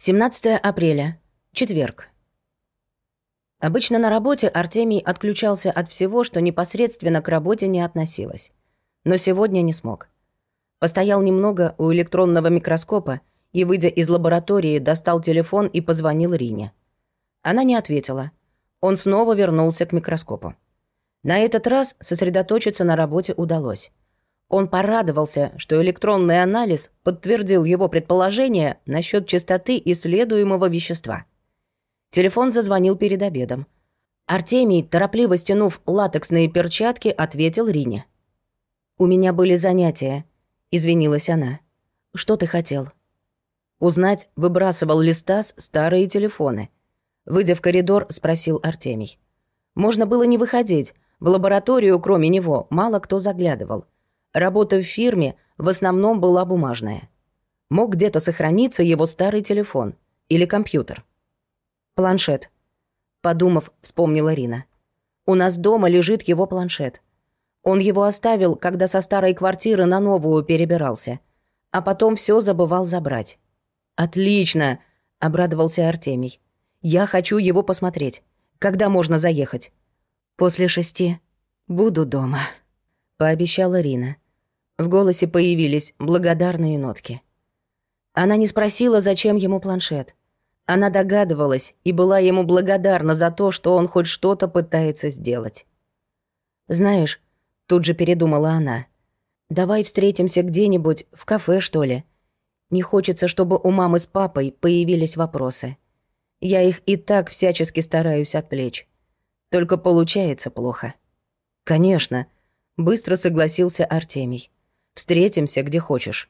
17 апреля. Четверг. Обычно на работе Артемий отключался от всего, что непосредственно к работе не относилось. Но сегодня не смог. Постоял немного у электронного микроскопа и, выйдя из лаборатории, достал телефон и позвонил Рине. Она не ответила. Он снова вернулся к микроскопу. На этот раз сосредоточиться на работе удалось. Он порадовался, что электронный анализ подтвердил его предположение насчет частоты исследуемого вещества. Телефон зазвонил перед обедом. Артемий, торопливо стянув латексные перчатки, ответил Рине. «У меня были занятия», — извинилась она. «Что ты хотел?» Узнать, выбрасывал ли Стас старые телефоны. Выйдя в коридор, спросил Артемий. Можно было не выходить, в лабораторию, кроме него, мало кто заглядывал — Работа в фирме в основном была бумажная. Мог где-то сохраниться его старый телефон или компьютер. Планшет. Подумав, вспомнила Рина. У нас дома лежит его планшет. Он его оставил, когда со старой квартиры на новую перебирался, а потом все забывал забрать. Отлично, обрадовался Артемий. Я хочу его посмотреть. Когда можно заехать? После шести. Буду дома пообещала Рина. В голосе появились благодарные нотки. Она не спросила, зачем ему планшет. Она догадывалась и была ему благодарна за то, что он хоть что-то пытается сделать. «Знаешь», — тут же передумала она, — «давай встретимся где-нибудь, в кафе, что ли. Не хочется, чтобы у мамы с папой появились вопросы. Я их и так всячески стараюсь отвлечь. Только получается плохо». «Конечно», — Быстро согласился Артемий. «Встретимся, где хочешь».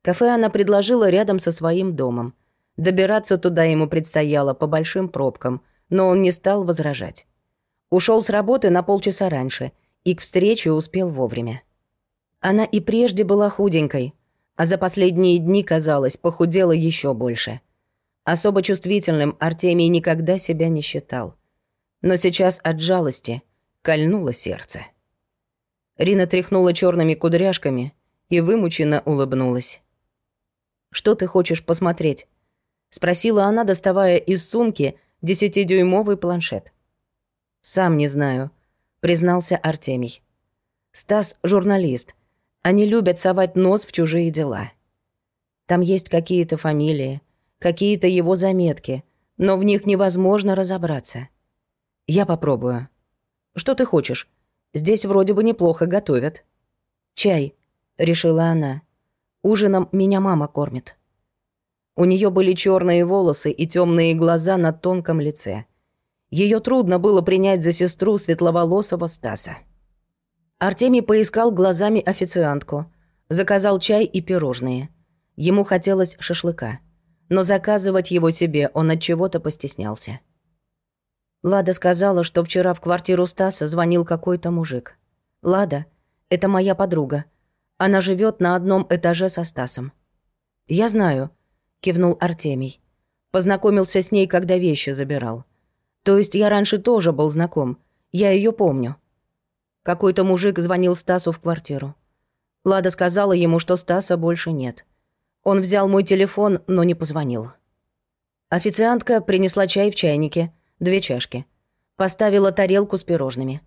Кафе она предложила рядом со своим домом. Добираться туда ему предстояло по большим пробкам, но он не стал возражать. Ушел с работы на полчаса раньше и к встрече успел вовремя. Она и прежде была худенькой, а за последние дни, казалось, похудела еще больше. Особо чувствительным Артемий никогда себя не считал. Но сейчас от жалости кольнуло сердце. Рина тряхнула черными кудряшками и вымученно улыбнулась. «Что ты хочешь посмотреть?» — спросила она, доставая из сумки десятидюймовый планшет. «Сам не знаю», — признался Артемий. «Стас — журналист. Они любят совать нос в чужие дела. Там есть какие-то фамилии, какие-то его заметки, но в них невозможно разобраться. Я попробую. Что ты хочешь? Здесь вроде бы неплохо готовят. Чай, решила она. Ужином меня мама кормит. У нее были черные волосы и темные глаза на тонком лице. Ее трудно было принять за сестру светловолосого Стаса. Артемий поискал глазами официантку, заказал чай и пирожные. Ему хотелось шашлыка, но заказывать его себе он от чего-то постеснялся. Лада сказала, что вчера в квартиру Стаса звонил какой-то мужик. Лада — это моя подруга. Она живет на одном этаже со Стасом. «Я знаю», — кивнул Артемий. Познакомился с ней, когда вещи забирал. То есть я раньше тоже был знаком. Я ее помню. Какой-то мужик звонил Стасу в квартиру. Лада сказала ему, что Стаса больше нет. Он взял мой телефон, но не позвонил. Официантка принесла чай в чайнике — две чашки. Поставила тарелку с пирожными.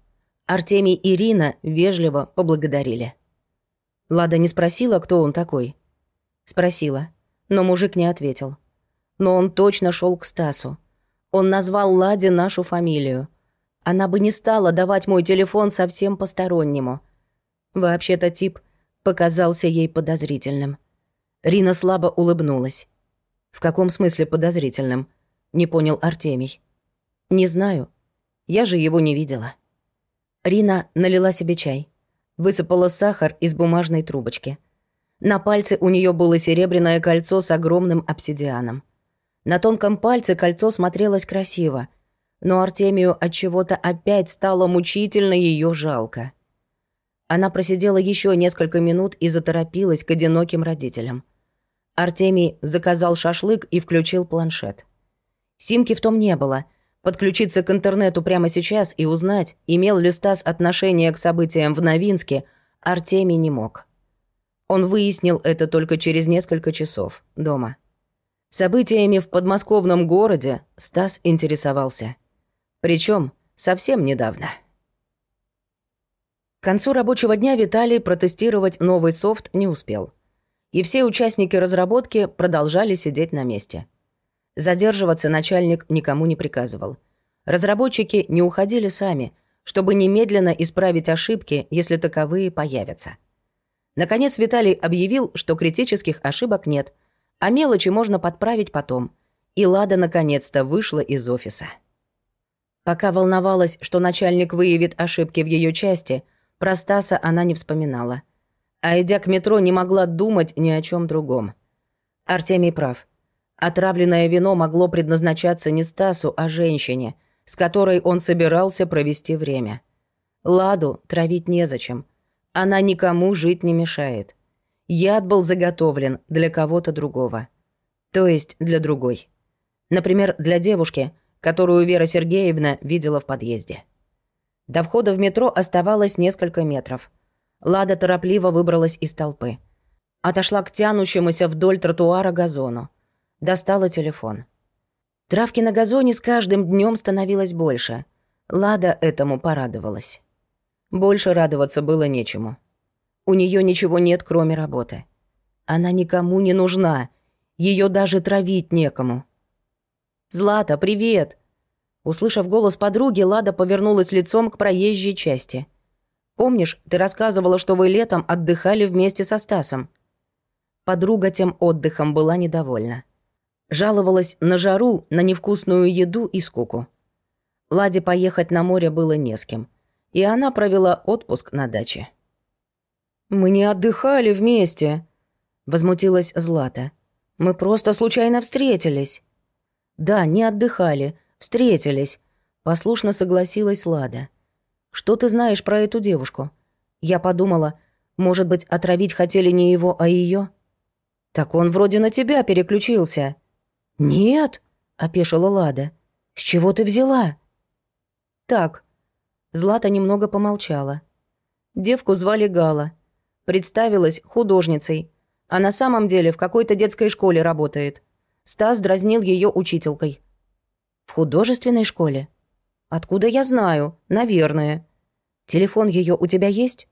Артемий и Ирина вежливо поблагодарили. Лада не спросила, кто он такой. Спросила, но мужик не ответил. Но он точно шел к Стасу. Он назвал Ладе нашу фамилию. Она бы не стала давать мой телефон совсем постороннему. Вообще-то тип показался ей подозрительным. Рина слабо улыбнулась. «В каком смысле подозрительным?» — не понял Артемий. «Не знаю. Я же его не видела». Рина налила себе чай. Высыпала сахар из бумажной трубочки. На пальце у нее было серебряное кольцо с огромным обсидианом. На тонком пальце кольцо смотрелось красиво, но Артемию от чего-то опять стало мучительно ее жалко. Она просидела еще несколько минут и заторопилась к одиноким родителям. Артемий заказал шашлык и включил планшет. Симки в том не было — Подключиться к интернету прямо сейчас и узнать, имел ли Стас отношение к событиям в Новинске, Артемий не мог. Он выяснил это только через несколько часов дома. Событиями в подмосковном городе Стас интересовался. Причем совсем недавно. К концу рабочего дня Виталий протестировать новый софт не успел. И все участники разработки продолжали сидеть на месте. Задерживаться начальник никому не приказывал. Разработчики не уходили сами, чтобы немедленно исправить ошибки, если таковые появятся. Наконец Виталий объявил, что критических ошибок нет – а мелочи можно подправить потом. И Лада наконец-то вышла из офиса. Пока волновалась, что начальник выявит ошибки в ее части, про Стаса она не вспоминала. А идя к метро, не могла думать ни о чем другом. Артемий прав. Отравленное вино могло предназначаться не Стасу, а женщине, с которой он собирался провести время. Ладу травить незачем. Она никому жить не мешает. Яд был заготовлен для кого-то другого. То есть для другой. Например, для девушки, которую Вера Сергеевна видела в подъезде. До входа в метро оставалось несколько метров. Лада торопливо выбралась из толпы. Отошла к тянущемуся вдоль тротуара газону. Достала телефон. Травки на газоне с каждым днем становилось больше. Лада этому порадовалась. Больше радоваться было нечему. У нее ничего нет, кроме работы. Она никому не нужна. Ее даже травить некому. «Злата, привет!» Услышав голос подруги, Лада повернулась лицом к проезжей части. «Помнишь, ты рассказывала, что вы летом отдыхали вместе со Стасом?» Подруга тем отдыхом была недовольна. Жаловалась на жару, на невкусную еду и скуку. Ладе поехать на море было не с кем, и она провела отпуск на даче. «Мы не отдыхали вместе», — возмутилась Злата. «Мы просто случайно встретились». «Да, не отдыхали, встретились», — послушно согласилась Лада. «Что ты знаешь про эту девушку?» Я подумала, может быть, отравить хотели не его, а ее. «Так он вроде на тебя переключился». «Нет», — опешила Лада. «С чего ты взяла?» «Так». Злата немного помолчала. Девку звали Гала. Представилась художницей. А на самом деле в какой-то детской школе работает. Стас дразнил ее учителькой. В художественной школе? Откуда я знаю? Наверное. Телефон ее у тебя есть?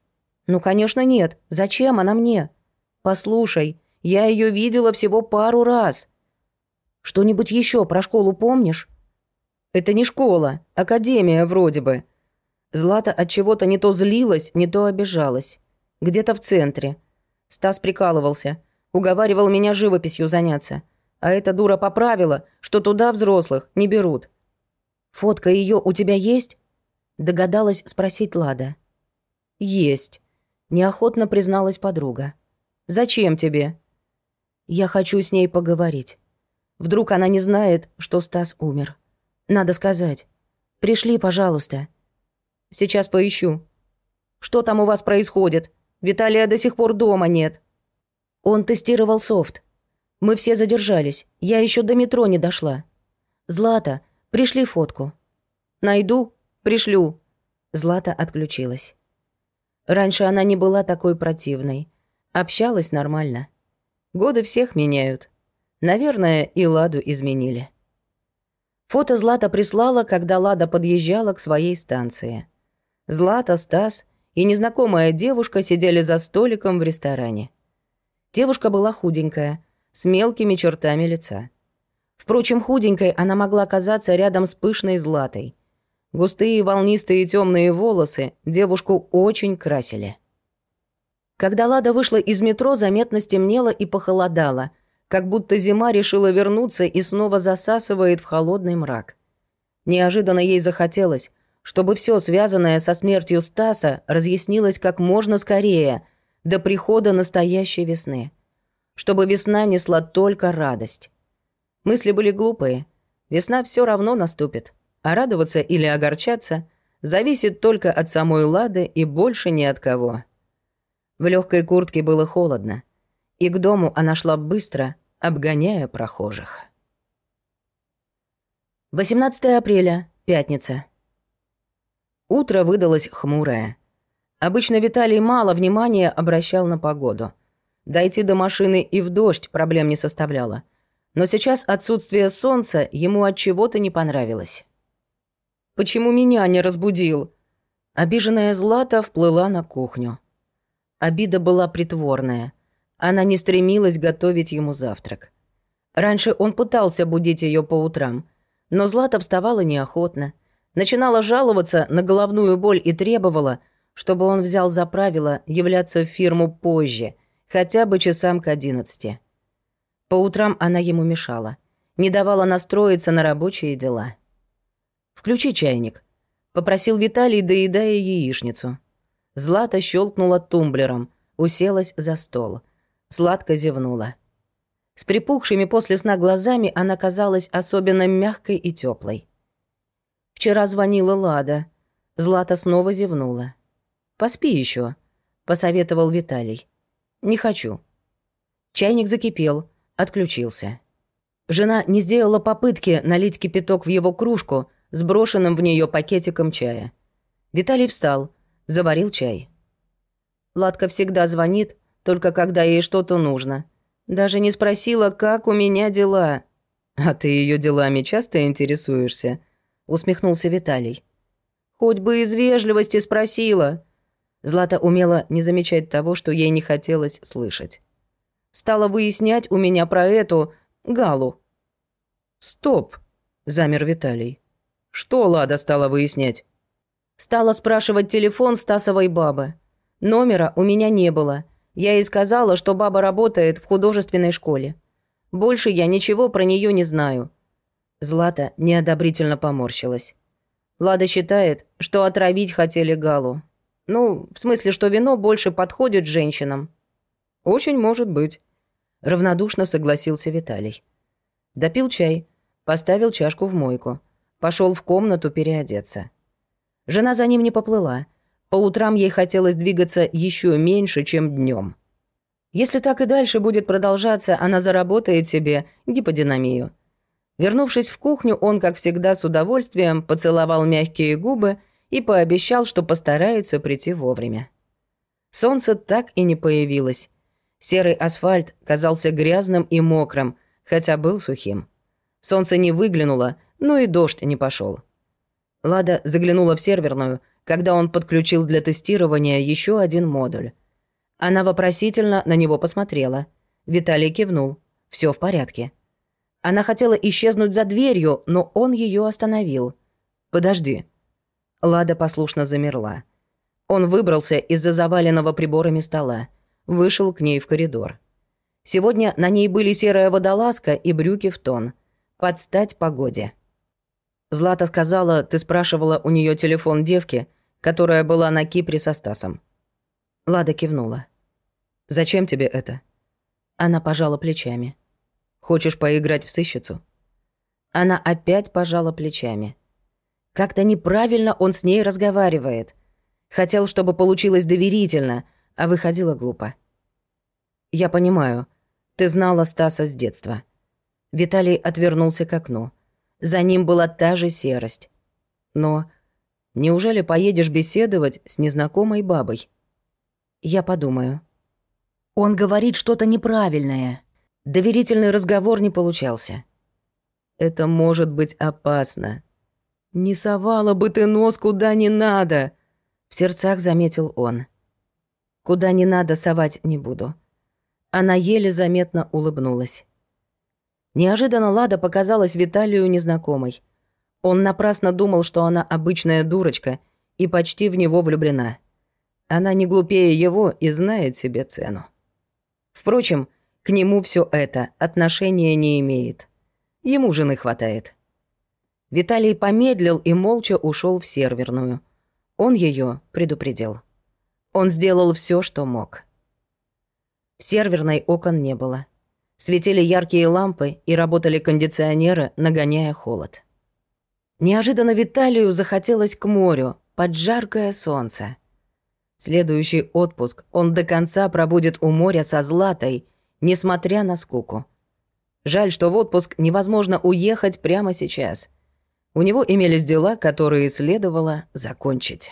Ну, конечно, нет. Зачем она мне? Послушай, я ее видела всего пару раз. Что-нибудь еще про школу помнишь? Это не школа, академия вроде бы. Злата от чего-то не то злилась, не то обижалась. Где-то в центре. Стас прикалывался. Уговаривал меня живописью заняться. А эта дура поправила, что туда взрослых не берут. «Фотка ее у тебя есть?» Догадалась спросить Лада. «Есть», — неохотно призналась подруга. «Зачем тебе?» «Я хочу с ней поговорить. Вдруг она не знает, что Стас умер. Надо сказать. Пришли, пожалуйста». «Сейчас поищу». «Что там у вас происходит?» Виталия до сих пор дома нет». Он тестировал софт. Мы все задержались. Я еще до метро не дошла. Злата, пришли фотку. Найду, пришлю. Злата отключилась. Раньше она не была такой противной. Общалась нормально. Годы всех меняют. Наверное, и Ладу изменили. Фото Злата прислала, когда Лада подъезжала к своей станции. Злата, Стас и незнакомая девушка сидели за столиком в ресторане. Девушка была худенькая, с мелкими чертами лица. Впрочем, худенькой она могла казаться рядом с пышной златой. Густые волнистые темные волосы девушку очень красили. Когда Лада вышла из метро, заметно стемнело и похолодало, как будто зима решила вернуться и снова засасывает в холодный мрак. Неожиданно ей захотелось, чтобы все связанное со смертью Стаса разъяснилось как можно скорее, до прихода настоящей весны. Чтобы весна несла только радость. Мысли были глупые. Весна все равно наступит, а радоваться или огорчаться зависит только от самой Лады и больше ни от кого. В легкой куртке было холодно, и к дому она шла быстро, обгоняя прохожих. 18 апреля, пятница. Утро выдалось хмурое. Обычно Виталий мало внимания обращал на погоду. Дойти до машины и в дождь проблем не составляло. Но сейчас отсутствие солнца ему от чего-то не понравилось. «Почему меня не разбудил?» Обиженная Злата вплыла на кухню. Обида была притворная. Она не стремилась готовить ему завтрак. Раньше он пытался будить ее по утрам, но Злата вставала неохотно, начинала жаловаться на головную боль и требовала, чтобы он взял за правило являться в фирму позже, хотя бы часам к одиннадцати. По утрам она ему мешала, не давала настроиться на рабочие дела. «Включи чайник», — попросил Виталий, доедая яичницу. Злата щелкнула тумблером, уселась за стол. Сладко зевнула. С припухшими после сна глазами она казалась особенно мягкой и теплой. Вчера звонила Лада. Злата снова зевнула. «Поспи еще, посоветовал Виталий. «Не хочу». Чайник закипел, отключился. Жена не сделала попытки налить кипяток в его кружку с брошенным в нее пакетиком чая. Виталий встал, заварил чай. Ладка всегда звонит, только когда ей что-то нужно. Даже не спросила, как у меня дела. А ты ее делами часто интересуешься? усмехнулся Виталий. Хоть бы из вежливости спросила. Злата умела не замечать того, что ей не хотелось слышать стала выяснять у меня про эту Галу. «Стоп!» – замер Виталий. «Что Лада стала выяснять?» Стала спрашивать телефон Стасовой бабы. Номера у меня не было. Я ей сказала, что баба работает в художественной школе. Больше я ничего про нее не знаю. Злата неодобрительно поморщилась. Лада считает, что отравить хотели Галу. Ну, в смысле, что вино больше подходит женщинам. Очень может быть. Равнодушно согласился Виталий. Допил чай, поставил чашку в мойку, пошел в комнату переодеться. Жена за ним не поплыла. По утрам ей хотелось двигаться еще меньше, чем днем. Если так и дальше будет продолжаться, она заработает себе гиподинамию. Вернувшись в кухню, он, как всегда, с удовольствием поцеловал мягкие губы и пообещал, что постарается прийти вовремя. Солнце так и не появилось, Серый асфальт казался грязным и мокрым, хотя был сухим. Солнце не выглянуло, но и дождь не пошел. Лада заглянула в серверную, когда он подключил для тестирования еще один модуль. Она вопросительно на него посмотрела. Виталий кивнул. Все в порядке. Она хотела исчезнуть за дверью, но он ее остановил. «Подожди». Лада послушно замерла. Он выбрался из-за заваленного приборами стола вышел к ней в коридор. Сегодня на ней были серая водолазка и брюки в тон. Под стать погоде. Злата сказала, ты спрашивала у нее телефон девки, которая была на Кипре со Стасом. Лада кивнула. «Зачем тебе это?» Она пожала плечами. «Хочешь поиграть в сыщицу?» Она опять пожала плечами. Как-то неправильно он с ней разговаривает. Хотел, чтобы получилось доверительно — а выходило глупо. «Я понимаю. Ты знала Стаса с детства». Виталий отвернулся к окну. За ним была та же серость. Но неужели поедешь беседовать с незнакомой бабой? Я подумаю. Он говорит что-то неправильное. Доверительный разговор не получался. Это может быть опасно. Не совала бы ты нос куда не надо, в сердцах заметил он. Куда не надо совать не буду. Она еле заметно улыбнулась. Неожиданно Лада показалась Виталию незнакомой. Он напрасно думал, что она обычная дурочка и почти в него влюблена. Она не глупее его и знает себе цену. Впрочем, к нему все это отношения не имеет. Ему жены хватает. Виталий помедлил и молча ушел в серверную. Он ее предупредил. Он сделал все, что мог. В серверной окон не было. Светили яркие лампы и работали кондиционеры, нагоняя холод. Неожиданно Виталию захотелось к морю, под жаркое солнце. Следующий отпуск он до конца пробудет у моря со Златой, несмотря на скуку. Жаль, что в отпуск невозможно уехать прямо сейчас. У него имелись дела, которые следовало закончить.